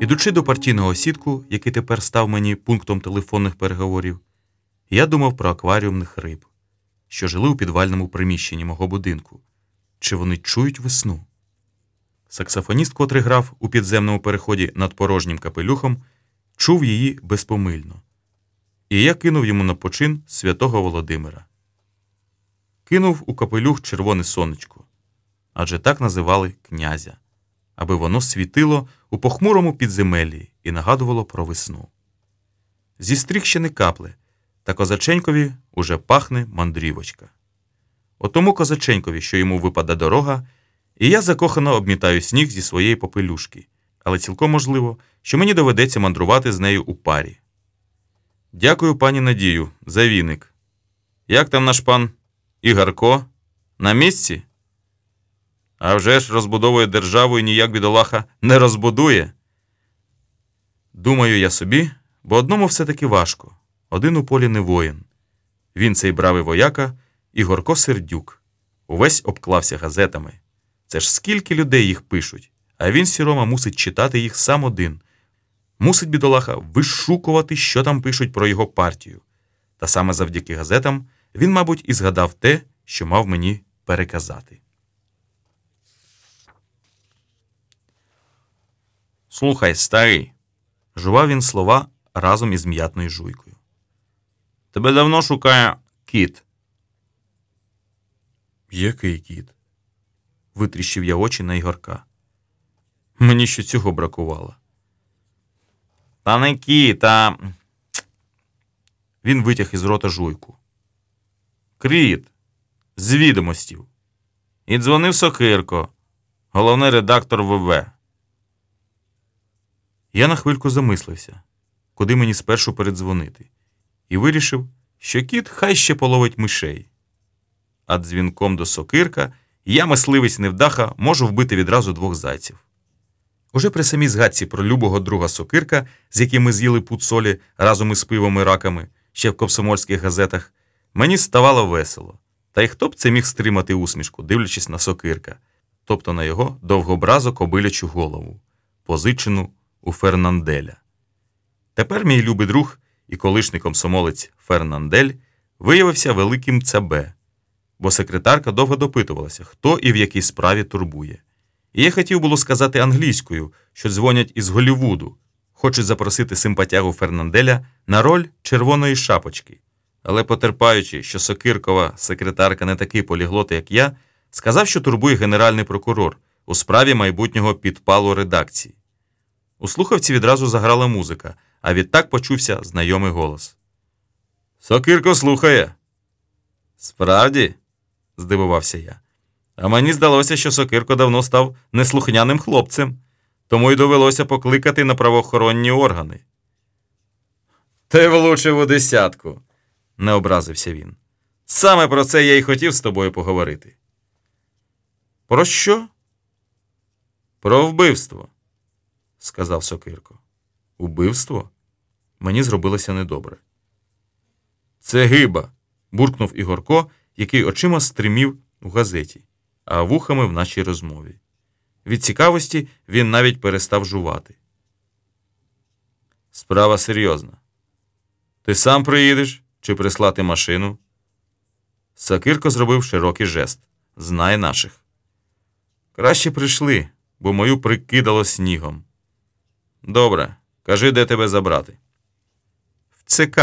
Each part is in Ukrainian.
Ідучи до партійного сітку, який тепер став мені пунктом телефонних переговорів, я думав про акваріумних риб, що жили у підвальному приміщенні мого будинку. Чи вони чують весну? Саксофоніст, котрий грав у підземному переході над порожнім капелюхом, чув її безпомильно. І я кинув йому на почин святого Володимира. Кинув у капелюх червоне сонечко, адже так називали князя, аби воно світило у похмурому підземеллі і нагадувало про весну. Зі стріх ще не капле, та козаченькові уже пахне мандрівочка. Отому козаченькові, що йому випаде дорога, і я закохано обмітаю сніг зі своєї попелюшки, але цілком можливо, що мені доведеться мандрувати з нею у парі. Дякую, пані Надію, за віник. Як там наш пан Ігарко? На місці? А вже ж розбудовує державу і ніяк бідолаха не розбудує. Думаю я собі, бо одному все-таки важко. Один у полі не воїн. Він цей бравий вояка, Ігорко Сердюк. Увесь обклався газетами. Це ж скільки людей їх пишуть, а він, сірома, мусить читати їх сам один. Мусить бідолаха вишукувати, що там пишуть про його партію. Та саме завдяки газетам він, мабуть, і згадав те, що мав мені переказати. Слухай, старий, жував він слова разом із м'ятною жуйкою. Тебе давно шукає кіт. Який кіт? витріщив я очі на Ігорка. Мені ще цього бракувало. Та не кіт, а... Він витяг із рота жуйку. Кріт, з відомостів. І дзвонив Сокирко, головний редактор ВВ. Я на хвильку замислився, куди мені спершу передзвонити, і вирішив, що кіт хай ще половить мишей. А дзвінком до сокирка я, мисливець невдаха, можу вбити відразу двох зайців. Уже при самій згадці про любого друга сокирка, з яким ми з'їли пуд разом із пивом і раками, ще в комсомольських газетах, мені ставало весело. Та й хто б це міг стримати усмішку, дивлячись на сокирка, тобто на його довгобразо кобилячу голову, позичену у Фернанделя. Тепер мій любий друг і колишній комсомолець Фернандель виявився великим цабе, бо секретарка довго допитувалася, хто і в якій справі турбує. І я хотів було сказати англійською, що дзвонять із Голівуду, хочуть запросити симпатягу Фернанделя на роль червоної шапочки. Але, потерпаючи, що Сокиркова секретарка не такий поліглот, як я, сказав, що турбує генеральний прокурор у справі майбутнього підпалу редакції. У слухавці відразу заграла музика, а відтак почувся знайомий голос. Сокирко слухає. Справді, здивувався я. А мені здалося, що Сокирко давно став неслухняним хлопцем, тому й довелося покликати на правоохоронні органи. Ти влучив у десятку, не образився він. Саме про це я й хотів з тобою поговорити. Про що? Про вбивство, сказав Сокирко. Убивство? Мені зробилося недобре. Це гиба, буркнув Ігорко, який очима стримів у газеті, а вухами в нашій розмові. Від цікавості він навіть перестав жувати. Справа серйозна. Ти сам приїдеш чи прислати машину? Сакирко зробив широкий жест. Знає наших. Краще прийшли, бо мою прикидало снігом. Добре, кажи, де тебе забрати. В ЦК.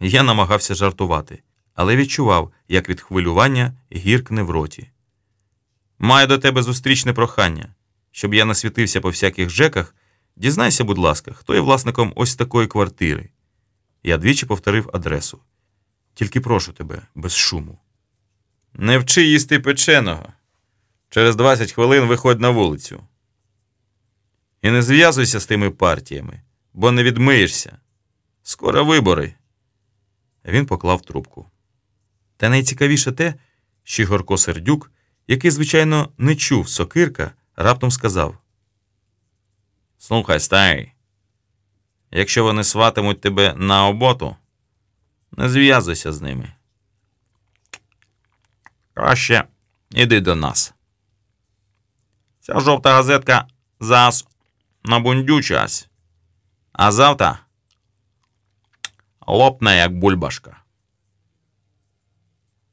Я намагався жартувати, але відчував, як від хвилювання гіркне в роті. Маю до тебе зустрічне прохання, щоб я насвітився по всяких жеках. Дізнайся, будь ласка, хто є власником ось такої квартири. Я двічі повторив адресу. Тільки прошу тебе, без шуму. Не вчи їсти печеного. Через 20 хвилин виходь на вулицю. І не зв'язуйся з тими партіями, бо не відмиєшся. Скоро вибори. Він поклав трубку. Та найцікавіше те, що Ігорко Сердюк, який, звичайно, не чув сокирка, раптом сказав: Слухай, старий, якщо вони сватимуть тебе на оботу, не зв'язуйся з ними. Краще іди до нас. Ця жовта газетка зараз набундючась. А завтра лопне, як бульбашка.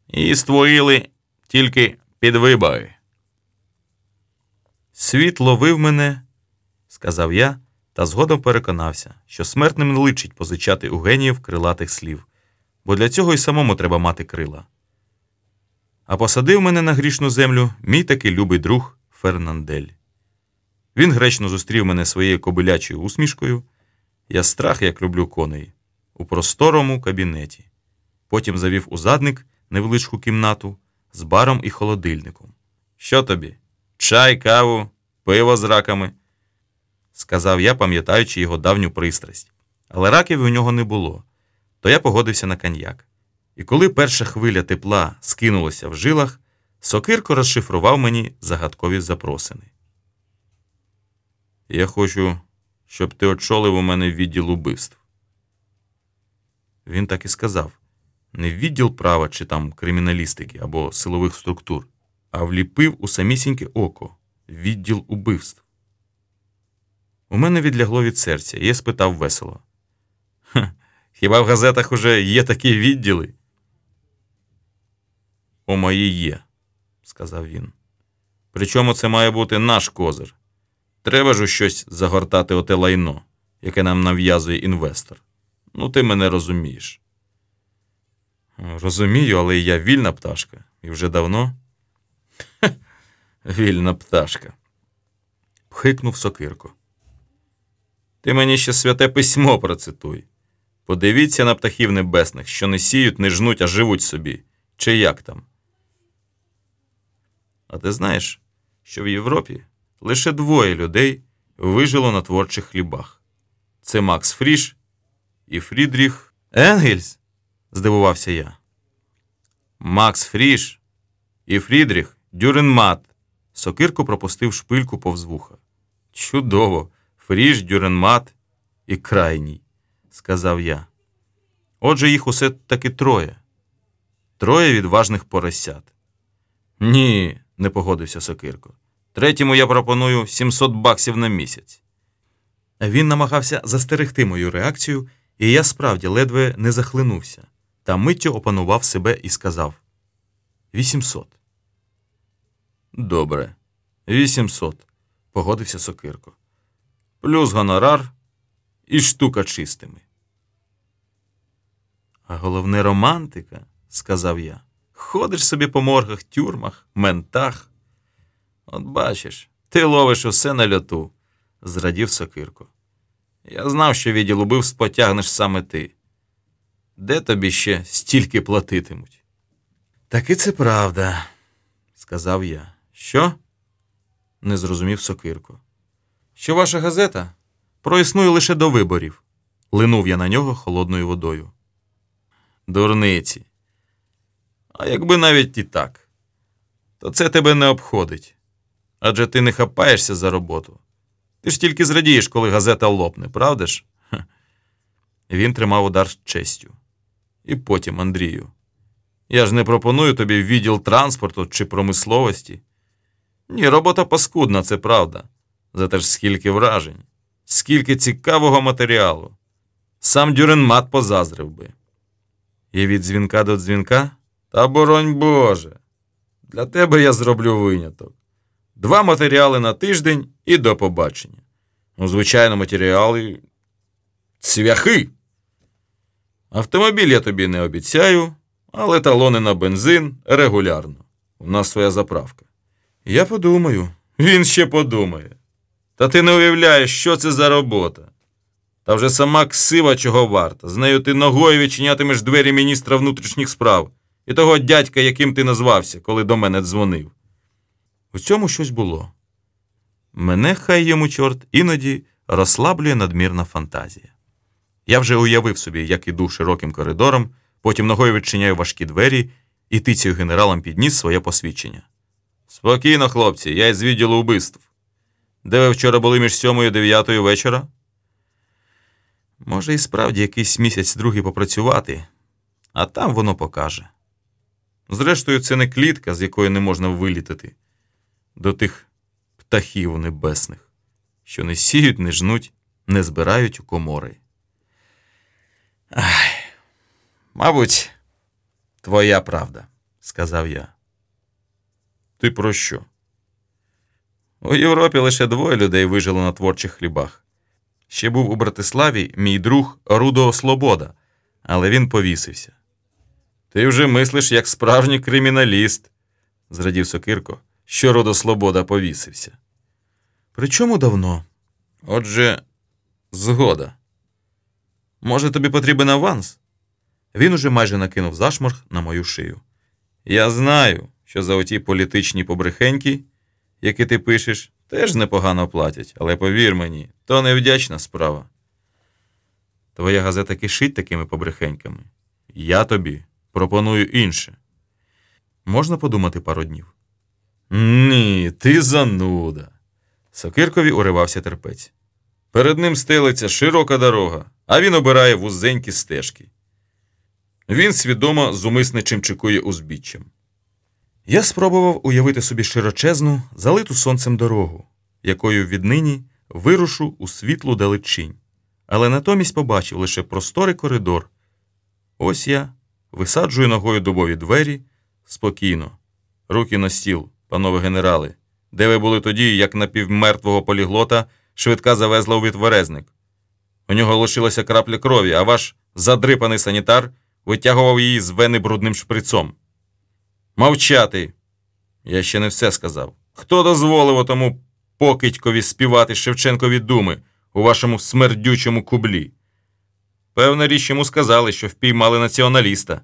І створили тільки під вибори. Світ ловив мене, сказав я, та згодом переконався, що смертним не личить позичати у геніїв крилатих слів, бо для цього й самому треба мати крила. А посадив мене на грішну землю мій такий любий друг Фернандель. Він гречно зустрів мене своєю кобилячою усмішкою. Я страх, як люблю коней, у просторому кабінеті. Потім завів у задник невеличку кімнату з баром і холодильником. Що тобі? Чай, каву, пиво з раками, сказав я, пам'ятаючи його давню пристрасть. Але раків у нього не було, то я погодився на коньяк. І коли перша хвиля тепла скинулася в жилах, сокирко розшифрував мені загадкові запросини. Я хочу, щоб ти очолив у мене відділ убивств. Він так і сказав не відділ права чи там криміналістики або силових структур, а вліпив у самісіньке око відділ убивств. У мене відлягло від серця, і я спитав весело. «Ха, Хіба в газетах уже є такі відділи? У мої є, сказав він. Причому це має бути наш козир. Треба ж у щось загортати оте лайно, яке нам нав'язує інвестор. Ну, ти мене розумієш. Розумію, але я вільна пташка. І вже давно. Хе, вільна пташка. Пхикнув сокирко. Ти мені ще святе письмо процитуй. Подивіться на птахів небесних, що не сіють, не жнуть, а живуть собі. Чи як там? А ти знаєш, що в Європі лише двоє людей вижило на творчих хлібах. Це Макс Фріш і Фрідріх Енгельс? здивувався я. Макс Фріш і Фрідріх Дюренмат. Сокирко пропустив шпильку повз вуха. Чудово! Фріш, Дюренмат і крайній, сказав я. Отже, їх усе таки троє. Троє відважних поросят. Ні, не погодився Сокирко. Третьому я пропоную 700 баксів на місяць. Він намагався застерегти мою реакцію, і я справді ледве не захлинувся, та миттю опанував себе і сказав: 800. Добре, 800, погодився Сокирко. Плюс гонорар і штука чистими. А головне романтика, сказав я. Ходиш собі по моргах, тюрмах, ментах. От бачиш, ти ловиш усе на льоту, зрадів Сокирко. Я знав, що відділ убивств потягнеш саме ти. Де тобі ще стільки платитимуть? Таки це правда, сказав я. Що? не зрозумів Сокирко. Що ваша газета проіснує лише до виборів, линув я на нього холодною водою. Дурниці. А якби навіть і так, то це тебе не обходить. Адже ти не хапаєшся за роботу. Ти ж тільки зрадієш, коли газета лопне, правда ж? Ха. Він тримав удар з честю. І потім, Андрію. Я ж не пропоную тобі відділ транспорту чи промисловості. Ні, робота паскудна, це правда. Зате ж скільки вражень, скільки цікавого матеріалу. Сам Дюренмат позазрив би. І від дзвінка до дзвінка? Та боронь Боже. Для тебе я зроблю виняток. Два матеріали на тиждень і до побачення. Ну, звичайно, матеріали цвяхи. Автомобіль я тобі не обіцяю, але талони на бензин регулярно. У нас своя заправка. Я подумаю, він ще подумає. Та ти не уявляєш, що це за робота. Та вже сама ксива чого варта. З нею ти ногою відчинятимеш двері міністра внутрішніх справ і того дядька, яким ти назвався, коли до мене дзвонив. У цьому щось було. Мене, хай йому чорт, іноді розслаблює надмірна фантазія. Я вже уявив собі, як іду широким коридором, потім ногою відчиняю важкі двері і тицяю генералам під ніс своє посвідчення. Спокійно, хлопці, я із відділу убивств. Де ви вчора були між сьомою і дев'ятою вечора? Може, і справді якийсь місяць другий попрацювати, а там воно покаже. Зрештою, це не клітка, з якої не можна вилітати до тих птахів небесних, що не сіють, не жнуть, не збирають у комори. Ай, мабуть, твоя правда, сказав я. Ти про що? У Європі лише двоє людей вижило на творчих хлібах. Ще був у Братиславі мій друг Рудо Слобода, але він повісився. Ти вже мислиш як справжній криміналіст, зрадів Сокирко, що Рудо Слобода повісився. Причому давно? Отже, згода. Може, тобі потрібен аванс? Він уже майже накинув зашморг на мою шию. Я знаю, що за оті політичні побрехеньки, які ти пишеш, теж непогано платять, але повір мені, то невдячна справа. Твоя газета кишить такими побрехеньками. Я тобі пропоную інше. Можна подумати пару днів? Ні, ти зануда. Сокиркові уривався терпець. Перед ним стелиться широка дорога, а він обирає вузенькі стежки. Він свідомо зумисничим чекує узбіччям. Я спробував уявити собі широчезну, залиту сонцем дорогу, якою віднині вирушу у світлу далечінь, але натомість побачив лише просторий коридор. Ось я висаджую ногою дубові двері спокійно. Руки на стіл, панове генерали, де ви були тоді, як напівмертвого поліглота швидка завезла у відверезник. У нього лишилася крапля крові, а ваш задрипаний санітар витягував її з вени брудним шприцом. Мовчати. Я ще не все сказав. Хто дозволив тому покидькові співати Шевченкові думи у вашому смердючому кублі? Певна річ йому сказали, що впіймали націоналіста,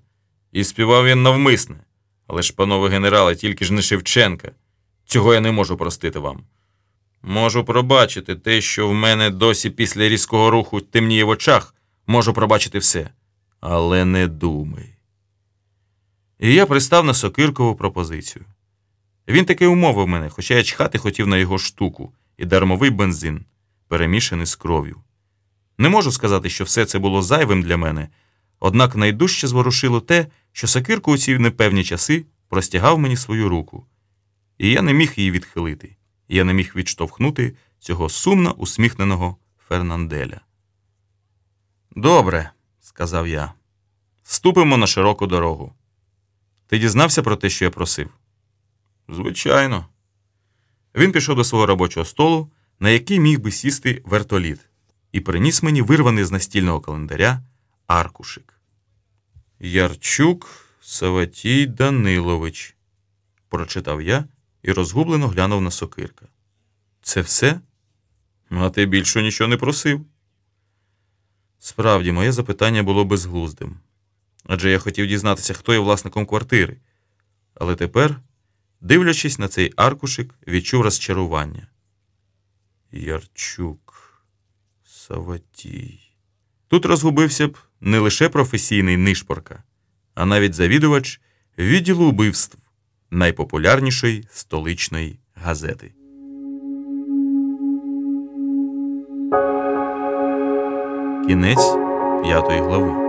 і співав він навмисне. Але ж, панове генерали, тільки ж не Шевченка. Цього я не можу простити вам. Можу пробачити те, що в мене досі після різкого руху темніє в очах, можу пробачити все. Але не думай. І я пристав на сокиркову пропозицію. Він таки умовив мене, хоча я чхати хотів на його штуку і дармовий бензин, перемішаний з кров'ю. Не можу сказати, що все це було зайвим для мене, однак найдужче зворушило те, що сокирко у ці непевні часи простягав мені свою руку, і я не міг її відхилити, і я не міг відштовхнути цього сумно усміхненого Фернанделя. Добре, сказав я, ступимо на широку дорогу. Ти дізнався про те, що я просив? Звичайно. Він пішов до свого робочого столу, на який міг би сісти вертоліт, і приніс мені вирваний з настільного календаря аркушик. Ярчук Саватій Данилович, прочитав я і розгублено глянув на сокирка. Це все? А ти більше нічого не просив. Справді, моє запитання було безглуздим. Адже я хотів дізнатися, хто є власником квартири. Але тепер, дивлячись на цей аркушик, відчув розчарування. Ярчук, Саватій. Тут розгубився б не лише професійний нишпорка, а навіть завідувач відділу убивств найпопулярнішої столичної газети. Кінець п'ятої глави.